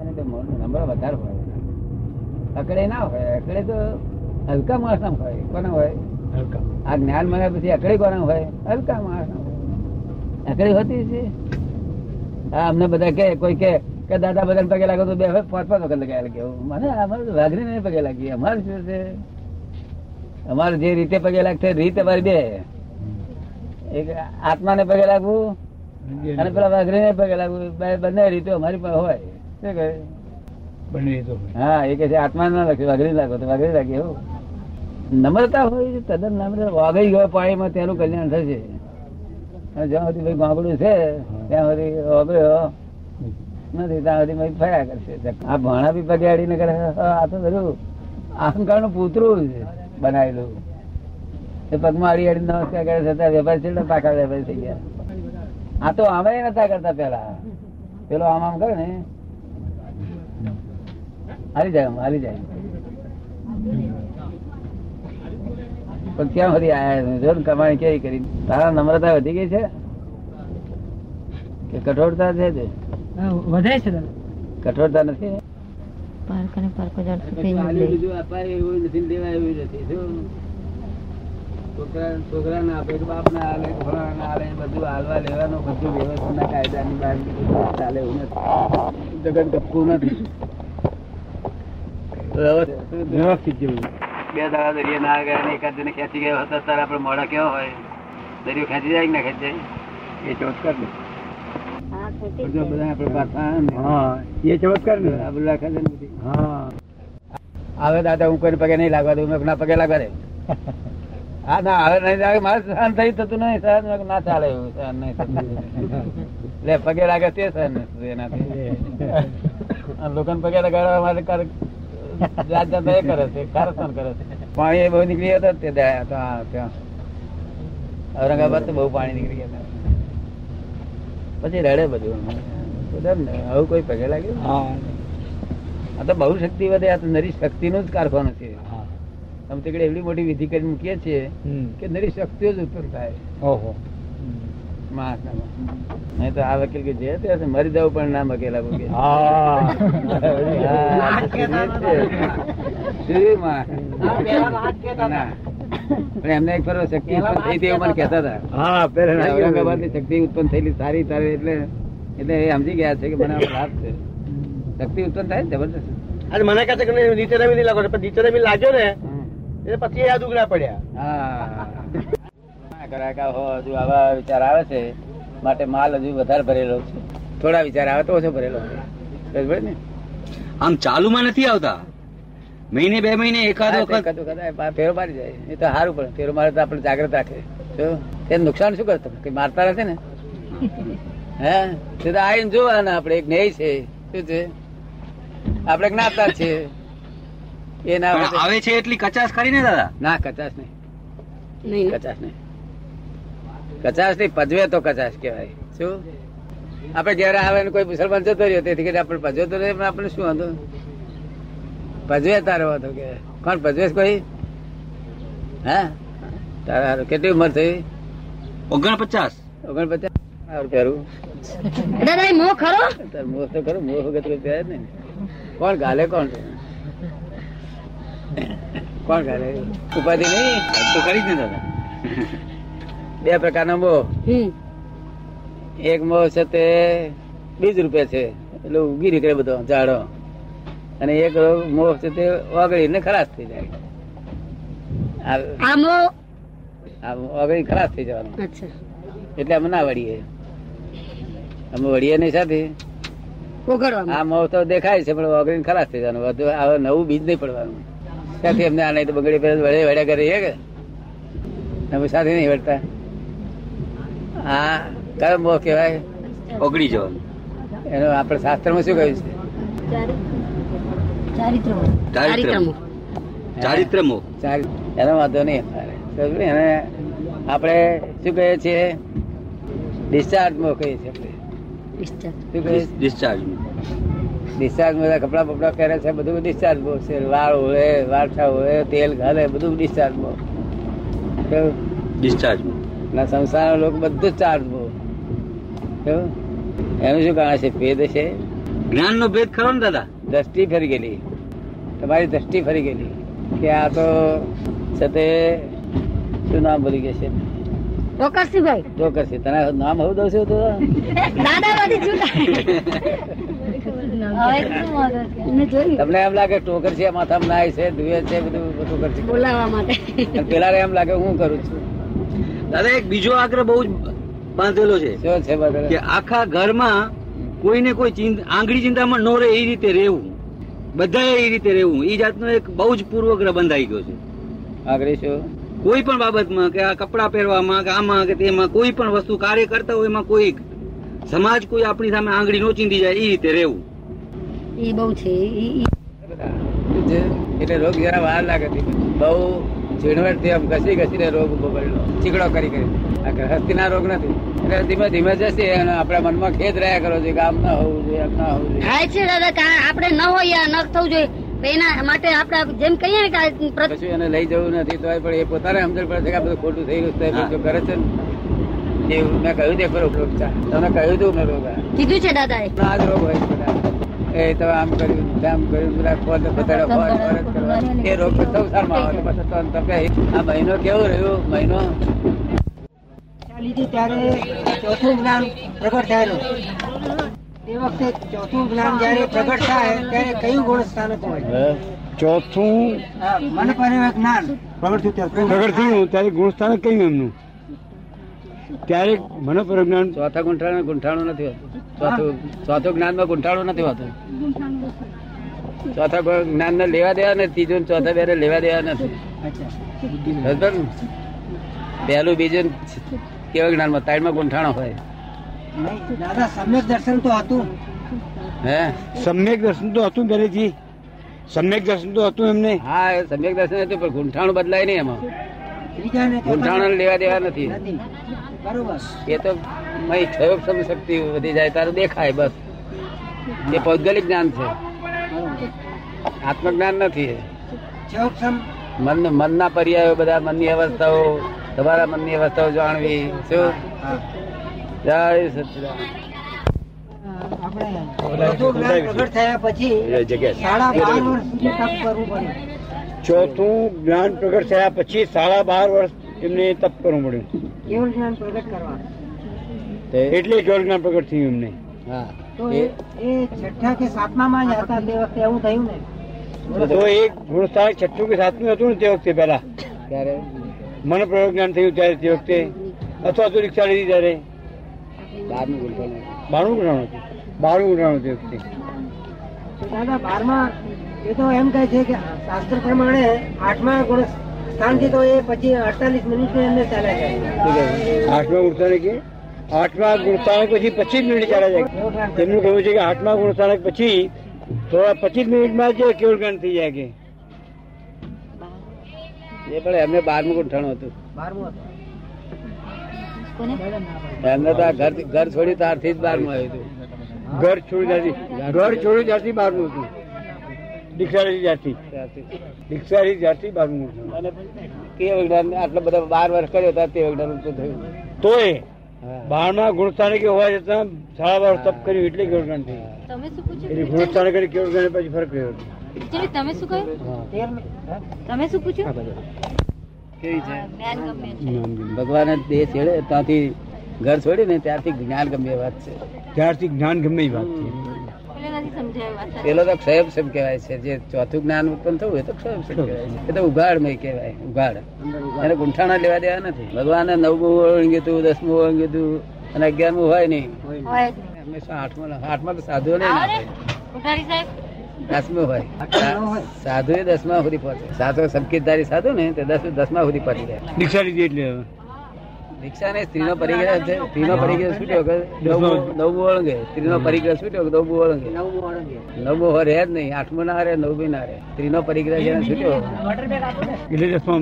અને નંબર વધારે હોય. અકડે ના હોય અકડે તો હલકા માણસ ના હોય. કોના હોય? આ જ્ઞાન મળ્યા પછી અકડે કોના હોય? હલકા માણસ ના હોય. અકડે હોતી છે હા અમને બધા કે કોઈ કે કે દાદા બધા પગે લાગો તો બે હવે પાંચ પાંચ વખત લગાવી લાગે. એવું. મને અમારે વાઘરી નહીં પગે લાગી. અમારે શું છે? અમારે જે રીતે પગે લાગશે રીત અમારી બે. એક આત્માને પગે લાગવું અને પેલા વાઘરી ને પગે લાગવું. બંને રીતે અમારી પાસે હોય. શું કહે. હા એ કે છે આત્મા ના લાગે વાઘરી લાગો તો વાઘરી લાગે એવું નમ્રતા હોય તદ્દન નમ્ર વાગઈ ગયો પાણીમાં તેનું કલ્યાણ થશે. અને જ્યાં સુધી ભાઈ ગામડું છે ત્યાં સુધી વાગયો નથી ત્યાં સુધી ભાઈ ફર્યા કરશે. આ ભણા બી પગે અડીને કરે આ તો બધું અહંકારનું પૂતરું છે બનાવેલું. એ પગમાં અડી અડી નમસ્કાર કરે છતાં વેપારી છે પાકા વેપારી થઈ ગયા. આ તો આમે નતા કરતા પેલા પેલો આમ આમ કરે ને હારી જાય હારી જાય. પણ ક્યાં સુધી આયા જો કમાણી કેવી કરી? તારા નમ્રતા વધી ગઈ છે? કે કઠોરતા છે તે? વધે છે કઠોરતા નથી? પાર્ક અને પારકો. બીજું અપાય એવું નથી દેવાય એવું નથી. શું? છોકરા છોકરા ના આપે કે બાપ ના હાલે ઘોડા ના હાલે બધું હાલવા લેવાનું બધું ના કાયદાની બહાર ચાલે એવું નથી. જગત ગપકું નથી. બે દાડા દરિયા ના ગયા ને એકાદ જણે ખેંચી ગયો હતો ત્યારે આપણે મોડા કેવો હોય દરિયો ખેંચી જાય કે ના ખેંચી જાય એ ચમત્કાર ને હા, ખેંચી બધું જ બધા આપણે પાછા હા એ ચમત્કાર ને આ બધું રાખે છે ને બધી. હા આવે દાદા હું કોઈ પગે નહીં લાગવા દઉં ના પગે લાગવા દે. હા ના આવે નહીં લાગે મારે સહન થઈ થતું નહીં સહન ના ચાલે એવું સહન નહીં થતું. લે પગે લાગે તે સહન એનાથી. લોકોને પગે લગાડવા માટે કર જાત જાત એ કરે છે કારસ્તાન કરે છે. પાણી બહુ નીકળી હતા તે દાડે ત્યાં. ઔરંગાબાદ તો બહુ પાણી નીકળી ગયા પછી રડે બધું. આવું કોઈ પગે લાગ્યું? આ તો બહુ શક્તિ વધે આ તો નરી શક્તિ નું જ કારખાનું છે. અમે તે એવડી મોટી વિધિ કરી મૂકીએ છીએ કે નરી શક્તિઓ જ ઉત્પન્ન થાય. ઓહો. નહીં તો આ વકીલ કે જે તે મરી જવું પણ ના મકેલા તો એમને એક ફરવા શક્તિ ઉત્પન્ન થઈ હતી મને કહેતા હતા. હા પેલા ઔરંગાબાદની શક્તિ ઉત્પન્ન થયેલી સારી તારી એટલે એટલે એ સમજી ગયા છે કે મને લાભ છે. શક્તિ ઉત્પન્ન થાય ને જબરદસ્ત અને મને કહે છે કે નીચે રમી લાગો પણ નીચે રમી લાગ્યો ને એટલે પછી યાદ ઉગડા પડ્યા. હા. કરાકા હો હજુ આવા વિચાર આવે છે માટે માલ હજુ વધારે ભરેલો છે. થોડા વિચાર આવે તો ઓછો ભરેલો છે. ને? આમ ચાલુમાં નથી આવતા? મહિને બે મહિને એકાદ વખત? ફેરો મારી જાય. એ તો સારું પણ ફેરો મારે તો આપણે જાગ્રત રાખે. તે નુકસાન શું કરતો? કે મારતા નથી ને? હે? તે તો આવીને જોવાના આપણે એક ન્યાય છે. શું છે? આપણે જ્ઞાતા છે. એ ના આવે છે એટલી કચાશ ખરી ને દાદા? ના કચાશ નહીં. નહીં. કચાશ નહીં. કચાશ નહીં પજવે તો કચાશ કહેવાય. શું? આપણે જયારે આવે ને કોઈ મુસલમાન જતો રહ્યો તેથી કરીને આપણે પજવે તો નહીં, પણ આપણે શું વાંધો? પજવે તારો વાંધો કે? કોણ પજવે કોઈ? હે? તારા હારું. કેટલી ઉંમર થઈ? ઓગણપચાસ. ઓગણપચાસ? દાદા મોહ ખરો? મોહ તો ખરું મોહ વગર પહેરે નહીં. કોણ ગાલે કોણ? કોણ ગાલે? ઉપાધિ નહીં? તો કરી જ ને દાદા. બે પ્રકારનો મોહ હમ. એક મોહ છે તે બીજ રૂપે છે. એટલે ઉગી નીકળે બધો ઝાડો. અને એક મોહ છે તે ઓગળી ને ખરાશ થઈ જાય. આ- મોહ ઓગળી ખરાશ થઈ જવાનું. એટલે અમે ના વળીએ. અમે વળીએ નહીં સાથે. આ મોહ તો દેખાય છે પણ ઓગળી ખરાશ થઈ જવાનું. હવે નવું બીજ નહીં પડવાનું. ત્યાંથી અમને આ નહીં તો બગડી વળે વળ્યા કરીએ કે? અમે સાથે નહીં વળતા. હા કયો મોહ કહેવાય? ઓગળી જવાનું એનો આપણે શાસ્ત્રમાં શું કહ્યું છે? ચારિત્ર મોહ. એનો વાંધો નહીં. એને આપણે શું કહીએ છીએ? ડિસ્ચાર્જ મોહ કહીએ છીએ આપણે. શું કહીએ? છીએ? ડિસ્ચાર્જ ડિસ્ચાર્જ બધા કપડા બપડા પહેરે છે બધું ડિસ્ચાર્જ બહુ છે. વાળ હોય હોય તેલ ઘાલે બધું ડિસ્ચાર્જ બહુ? ડિસ્ચાર્જ ના સંસારના લોકો બધું જ ચાર્જ બહુ. કેવું? એનું શું કારણ છે? ભેદ છે? જ્ઞાન નો ભેદ ખરો ને દાદા? દ્રષ્ટિ ફરી ગયેલી. તમારી દ્રષ્ટિ ફરી ગયેલી કે આ તો છે તે શું નામ બોલી ગયા છે? ચોકસીભાઈ છે તને નામ હું દઉં છું તો? દાદા બધી છૂટા મેં જોયું. તમને એમ લાગે ટોકર છે માથામાં નાય છે ધુએ છે બધું બધું કરશે. બોલાવવા માટે. પેલા એમ લાગે હું કરું છું. દાદા એક બીજો આગ્રહ બહુ જ બાંધેલો છે શું છે બધું કે આખા ઘરમાં કોઈને કોઈ ચિંતા આંગળી ચિંતામાં ન રહે એ રીતે રહેવું. બધાએ એ રીતે રહેવું. એ જાતનો એક બહુ જ પૂર્વગ્રહ બંધાઈ ગયો છે. આગળ શું? કોઈ પણ બાબતમાં કે આ કપડા પહેરવામાં કે આમાં કે તેમાં કોઈ પણ વસ્તુ કાર્ય કરતા હોય એમાં કોઈ સમાજ કોઈ આપણી સામે આંગળી નો ચીંધી જાય એ રીતે રહેવું. એ બહુ છે ઈ- ઈ- જે એટલે રોગ જરા વાર લાગે બહુ ઝીણવટથી આમ ઘસી ઘસીને રોગ ઊભો કરેલો ચીકડો કરી કરી. આ ગ્રહસ્થી ના રોગ નથી. એટલે ધીમે ધીમે જશે અને આપણા મનમાં ખેદ રહ્યા કરો છે કે આમ ના હોવું જોઈએ આમ ના હોવું જોઈએ. થાય છે દાદા કારણ આપણે ન હોય ન થવું જોઈએ. એના માટે આપણે જેમ કહીએ ને કે એને લઈ જવું નથી તો પણ એ પોતાને સમજણ પડે છે કે આ બધું ખોટું થઈ ગયું છે કરે છે ને. એવું મેં કહ્યું તે ખરો રોગ છે તમને કહ્યું તું મેં રોગ કીધું છે દાદા આ જ રોગ હોય છે એ તમે આમ કર્યું તેમ કર્યું બધા ખોટ બધા ખોટ ફરજ કરવા. એ રોગ સંસારમાં આવે પછી તો તમે આ મહિનો કેવો રહ્યો? મહિનો? લીધી ત્યારે ચોથું જ્ઞાન પ્રગટ થયેલું તે વખતે ચોથું જ્ઞાન જયારે પ્રગટ થાય ત્યારે કયું ગુણ સ્થાનક હોય? ચોથું મન પર જ્ઞાન પ્રગટ થયું પ્રગટ થયું ત્યારે ગુણસ્થાનક કયું એમનું? ત્યારે મને પ્રજ્ઞાન ચોથા ગુંઠાણો ગુંઠાણો નથી હોતો. ચોથું ચોથું જ્ઞાનમાં ગુંઠાણો નથી હોતો. ચોથા જ્ઞાન ને લેવા દેવા નથી. ત્રીજો ચોથા બે લેવા દેવા નથી. પહેલું બીજું ને કેવા જ્ઞાનમાં? ત્રણમાં ગુંઠાણો હોય. દાદા સમ્યક દર્શન તો હતું. હે? સમ્યક દર્શન તો હતું દરેજી સમ્યક દર્શન તો હતું એમને. હા સમ્યક દર્શન હતું પણ ગુંઠાણું બદલાય નહીં એમાં. ત્રીજાને લેવા દેવા નથી. એ તો મય ક્ષયોગ શક્તિ વધી જાય તારું દેખાય બસ. એ પૌદ્ગલિક જ્ઞાન છે. આત્મજ્ઞાન નથી. મન મનના પર્યાયો બધા મનની અવસ્થાઓ તમારા મનની અવસ્થાઓ જાણવી. શું? જય સચિદાન આપણે પ્રગટ થયા પછી સાડા બાર વર્ષ સુધી તપ કરવું પડ્યું ચોથું જ્ઞાન પ્રગટ થયા પછી સાડા બાર વર્ષ એમને તપ કરવું પડ્યું કેવળ જ્ઞાન પ્રગટ કરવા? એટલે કેવળ જ્ઞાન પ્રગટ થયું એમને. હા. તો એ એ છઠ્ઠા કે સાતમામાં જ હતા તે વખતે એવું થયું ને? તો એક ગુણસ્થાનક છઠ્ઠું કે સાતમું હતું ને તે વખતે પહેલા. ત્યારે? મને પ્રયોગ જ્ઞાન થયું ત્યારે તે વખતે. અથવા તો રિક્ષા લીધી ત્યારે. બારમું ગુંઠાણું બારમું ગુણાણું હતું. બારમું ગુણાણું તે વખતે. દાદા બારમા એ તો એમ કહે છે કે શાસ્ત્ર પ્રમાણે આઠમા ગુણ સ્થાનથી તો એ પછી અડતાલીસ મિનિટ એમને ચાલે છે આઠમા ગુણસ્થાનક કે? આઠમા ગુણસ્થાનક પછી પચીસ મિનિટ ચાલે છે તેમનું કહેવું છે કે આઠમા ગુણસ્થાનક પછી થોડા પચીસ મિનિટમાં જ કેવળ જ્ઞાન થઈ જાય કે? એ પણ એમને બારમું ગુંઠાણું હતું. બારમું હતું. એમને તો આ ઘર ઘર છોડી તારથી જ બારમું આવ્યું હતું. ઘર છોડી ત્યારથી ઘર છોડી ત્યારથી બારમું હતું. લીધી ત્યારથી ત્યારથી. દીક્ષા બારમું. અને તે વિજ્ઞાન આટલા બધા બાર વર્ષ કર્યો હતા તે વિજ્ઞાન ઊંચું થયું. તોય. બારમા ગુણસ્થાનકે હોવા છતાં સાડા બાર તપ કર્યું એટલે કેવું જ્ઞાન થયું શું એટલે ગુણસ્થાનક કરી કેવળ જ્ઞાન પછી ફરક રહ્યો. તમે શું કહ્યું? તમે શું પૂછ્યું? કેવી. ભગવાને દેહ છેડે ત્યાંથી ઘર છોડી ને ત્યારથી જ્ઞાન ગમે વાત છે. ત્યારથી જ્ઞાન ગમે એ વાત છે. પેલે તો ક્ષયક્ષમ કહેવાય છે. જે ચોથું જ્ઞાન ઉત્પન્ન થયું એ તો ક્ષયક્ષમ કહેવાય છે. એ તો ઉઘાડમય કહેવાય ઉઘાડ. એને ગુંઠાણા લેવા દેવા નથી. ભગવાને નવમું ઓળંગ્યું હતું દસમું ઓળંગ્યું હતું અને અગિયારમું હોય નહીં. હંમેશા આઠમું આઠમાં તો સાધુ નહીં. દસમું હોય. સાધુ એ દસમા સુધી પહોંચે. સાધુ સંકેતધારી સાધુ ને તે દસ દસમા સુધી પહોંચી જાય. દીક્ષા લીધી એટલે. દીક્ષા ને સ્ત્રીનો પરિગ્રહ છે. સ્ત્રીનો પરિગ્રહ છૂટ્યો કે નવમું ઓળંગે. સ્ત્રીનો પરિગ્રહ છૂટ્યો કે નવમું ઓળંગે? નવમું ઓળંગે. નવમું હો રહે જ નહીં. આઠમું ના રહે નવમી ના રહે સ્ત્રીનો પરિગ્રહ જેને છૂટ્યો. દસમા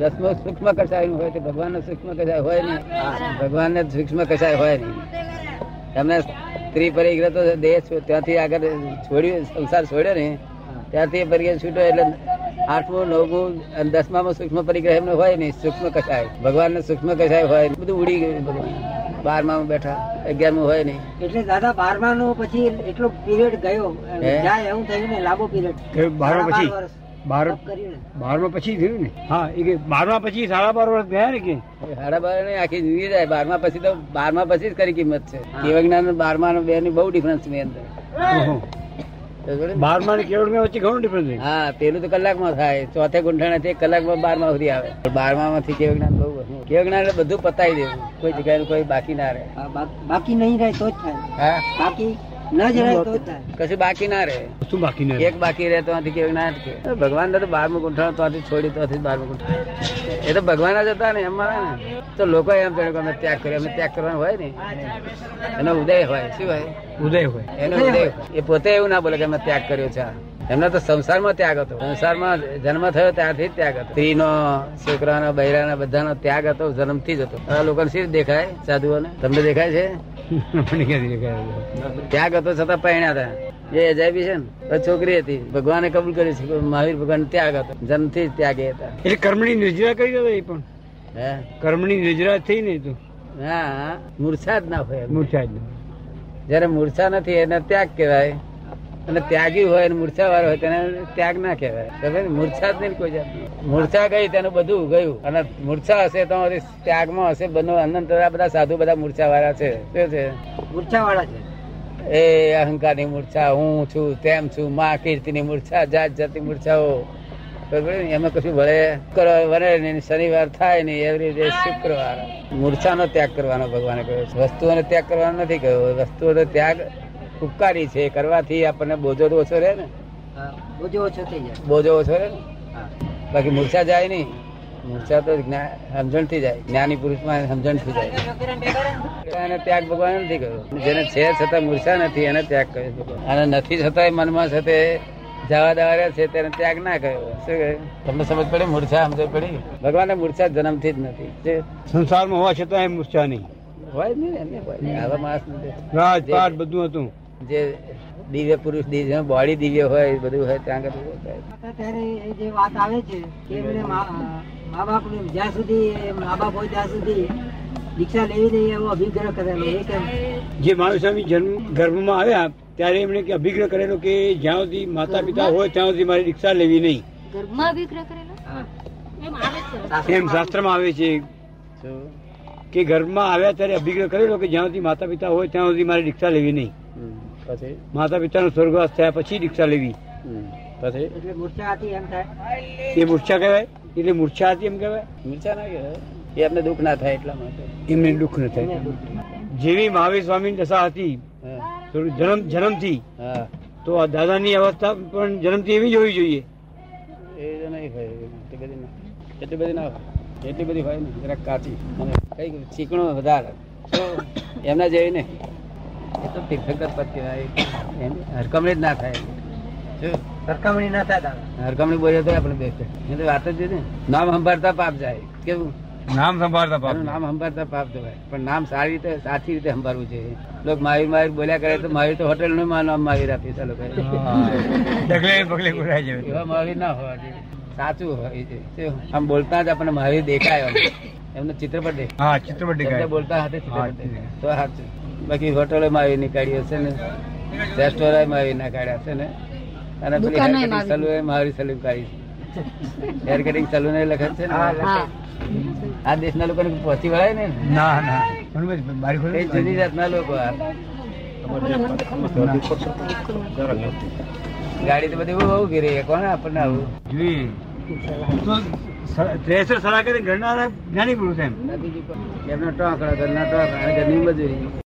દસમો સૂક્ષ્મ કસાય હોય તો ભગવાન નો સૂક્ષ્મ કસાય હોય નહીં ભગવાન ને સૂક્ષ્મ કસાય હોય નહીં તમને સ્ત્રી પરિગ્રહ તો દેહ ત્યાંથી આગળ છોડ્યું સંસાર છોડ્યો ને? ત્યાંથી પરિગ્રહ છૂટ્યો એટલે આઠમું નવમું અને દસમામાં સૂક્ષ્મ પરિગ્રહ એમને હોય નહીં સૂક્ષ્મ કસાય. ભગવાન ને સૂક્ષ્મ કસાય હોય બધું ઉડી ગયું ભગવાન. બારમામાં બેઠા અગિયારમું હોય નહીં. એટલે દાદા બારમા નો પછી એટલો પીરિયડ ગયો. જાય એવું થયું ને લાંબો પીરિયડ બારમા પછી? બાર બારમા પછી થયું ને? હા એ બારમા પછી સાડા બાર વર્ષ ગયા ને કે? સાડા બારની આખી જાય. બારમા પછી તો બારમા પછી જ કરી કિંમત છે. કેવજ્ઞાન અને બારમા નો બે ની બહુ ડિફરન્સની અંદર? બારમા ને કેવડ વચ્ચે ઘણું ડિફરન્સ હા પેલું તો કલાકમાં થાય. ચોથે ગુંઠાણા એક કલાકમાં બારમા સુધી આવે. બારમા માંથી કેવજ્ઞાન બહુ કેવ જ્ઞાન બધું પતાવી દેવું. કોઈ જગ્યાએ કોઈ બાકી ના રહે. બાકી નહીં રહે તો જ થાય. બાકી ન તો કશું બાકી ના રહે. શું બાકી નહીં એક બાકી રહે તો આથી કેવું ના કે. ભગવાન તો બારમું ગુંઠાણું ત્યાંથી છોડી તો બારમું ગુંઠાણું. એ તો ભગવાન જ હતા ને એમ માને ને. તો લોકો એમ કહે કે અમે ત્યાગ કર્યો અમે ત્યાગ કરવાનો હોય ને. એનો ઉદય હોય. શું હોય? ઉદય હોય. એનો ઉદય એ પોતે એવું ના બોલે કે અમે ત્યાગ કર્યો છે. એમનો તો સંસારમાં ત્યાગ હતો. સંસારમાં જન્મ થયો ત્યારથી જ ત્યાગ હતો. સ્ત્રીનો છોકરાનો બૈરાનો બધાનો ત્યાગ હતો જન્મથી જ હતો. આ લોકોને શી દેખાય? સાધુઓને? તમને દેખાય છે? ત્યાગ હતો છતાં પરણ્યા હતા. એ અજાયબી છે ને છોકરી હતી. ભગવાને કબૂલ કર્યું છે મહાવીર ભગવાન ત્યાગ હતો. જન્મથી જ ત્યાગી હતા. એટલે કર્મની નિર્જરા કરી દો એ પણ? હે? કર્મની નિર્જરા થઈ ને તું? હા મૂર્છા જ ના હોય મૂર્છા જ નહીં. જયારે મૂર્છા નથી એને ત્યાગ કહેવાય. અને ત્યાગી હોય અને મૂર્છા વાળો હોય તેને ત્યાગ ના કહેવાય. મૂર્છા જ નહીં કોઈ જાત મૂર્છા ગઈ તેનું બધું ગયું અને મૂર્છા હશે તો ત્યાગમાં હશે બનો અનંત બધા સાધુ બધા મૂર્છા વાળા છે. શું છે? મૂર્છા વાળા છે? એ અહંકારની મૂર્છા હું છું તેમ છું મા કીર્તિની મૂર્છા જાત જાતની મૂર્છાઓ. એમાં કશું ભલે વરે નહીં શનિવાર થાય નહીં એવરી ડે શુક્રવાર. મૂર્છાનો ત્યાગ કરવાનો ભગવાને કહ્યું વસ્તુઓનો ત્યાગ કરવાનો નથી કહ્યું. વસ્તુઓનો ત્યાગ ઉપકારી છે કરવાથી આપણને બોજો તો ઓછો રહે ને. બોજો ઓછો થઈ જાય. બોજો ઓછો રહે ને. બાકી મૂર્છા જાય નહીં. મૂર્છા તો સમજણ સમજણથી જાય. જ્ઞાની પુરુષમાં સમજણ સમજણથી જાય. એને ત્યાગ ભગવાન નથી કર્યો. જેને છે છતાં મૂર્છા નથી એને ત્યાગ કર્યો અને નથી છતાં મનમાં સાથે જવા દવા રહ્યા છે તેને ત્યાગ ના કર્યો. શું કહે તમને સમજ પડી? મૂર્છા સમજ પડી. ભગવાનને મૂર્છા જન્મથી જ નથી. જે સંસારમાં હોવા છતાં એ મૂર્છા નહીં. હોય જ નહીં એમને હોય નહીં. આવા માણસ નથી. રાજપાટ બધું હતું. જે દિવ્ય પુરુષ દિવ્ય બોડી દિવ્ય હોય બધું હોય ત્યાં આગળ ત્યારે એ જે વાત આવે છે કે મા મા બાપ જ્યાં સુધી મા બાપ હોય ત્યાં સુધી દીક્ષા લેવી નહીં એવો અભિગ્રહ કરેલો. એ કેમ? જે માનવ સ્વામી જન્મ ગર્ભમાં આવ્યા ત્યારે એમણે કે અભિગ્રહ કરેલો કે જ્યાં સુધી માતા પિતા હોય ત્યાં સુધી મારી દીક્ષા લેવી નહીં. ગર્ભમાં અભિગ્રહ કરેલો? એમ આવે જ છે એમ શાસ્ત્રમાં આવે છે? કે ગર્ભમાં આવ્યા ત્યારે અભિગ્રહ કરેલો કે જ્યાં સુધી માતા પિતા હોય ત્યાં સુધી મારી દીક્ષા લેવી નહીં. પછી માતા પિતાનો સ્વર્ગવાસ થયા પછી દીક્ષા લેવી. પછી એટલે મૂર્છા હતી એમ થાય. એ મૂર્છા કહેવાય? એટલે મૂર્છા હતી એમ કહેવાય? મૂર્છા ના કહેવાય. એ એમને દુઃખ ના થાય એટલા માટે. એમને દુઃખ ન થાય. જેવી મહાવીર સ્વામીની દશા હતી હા. થોડું જન્મ જન્મથી હા. તો આ દાદાની અવસ્થા પણ જન્મથી એવી જ હોવી જોઈએ. એ તો નહીં હોય. એટલી બધી ના એટલી બધી ના એટલી બધી હોય ને જરાક કાચી અને કંઈક ચીકણો વધારે. તો એમના જેવી ને એ તો તીર્થંકર પદ કહેવાય. હરકમણી જ ના થાય. શું? ના થાય હરકમણી બોલીએ તો આપણે બેસે. એ તો વાત જ છે ને નામ સંભાળતા પાપ જાય. કેવું? નામ સંભાળતા પાપ નામ સંભાળતા પાપ જવાય. પણ નામ સારી રીતે સાચી રીતે સંભાળવું છે લોક મહાવીર મહાવીર બોલ્યા કરે તો મહાવીર તો હોટેલનું નામ મહાવીર આપ્યું ચાલો કરે ડગલે પગલે બોલાય જાય એવા મહાવીર ના હોવા જોઈએ. સાચું હોય છે? આમ બોલતા જ આપણને મહાવીર દેખાય એમ. એમનો ચિત્રપટ દેખાય. હા ચિત્રપટ દેખાય. બોલતા હાથે ચિત્રપટ દેખાય. તો સાચું. બાકી હોટલો આવી ની કાઢી હશે ને. રેસ્ટોરન્ટ મહાવીર ના કાઢ્યા હશે ને અને પેલી સલુ મારી સલુ કાઢી હેર કટિંગ સલુ ને લખે છે ને. આ દેશના લોકોને પહોંચી વળાય ને? ના ના. હનુમાન બારી ખોલો જુદી જાતના લોકો ગાડી તો બધી બહુ રહી કોને આપણને આવું? જોઈએ ત્રેસર સલાહ કરી ઘરના જ્ઞાની પુરુષ એમ. એમનો ટોકડા ઘરના ટોકડા ઘરની મજૂરી.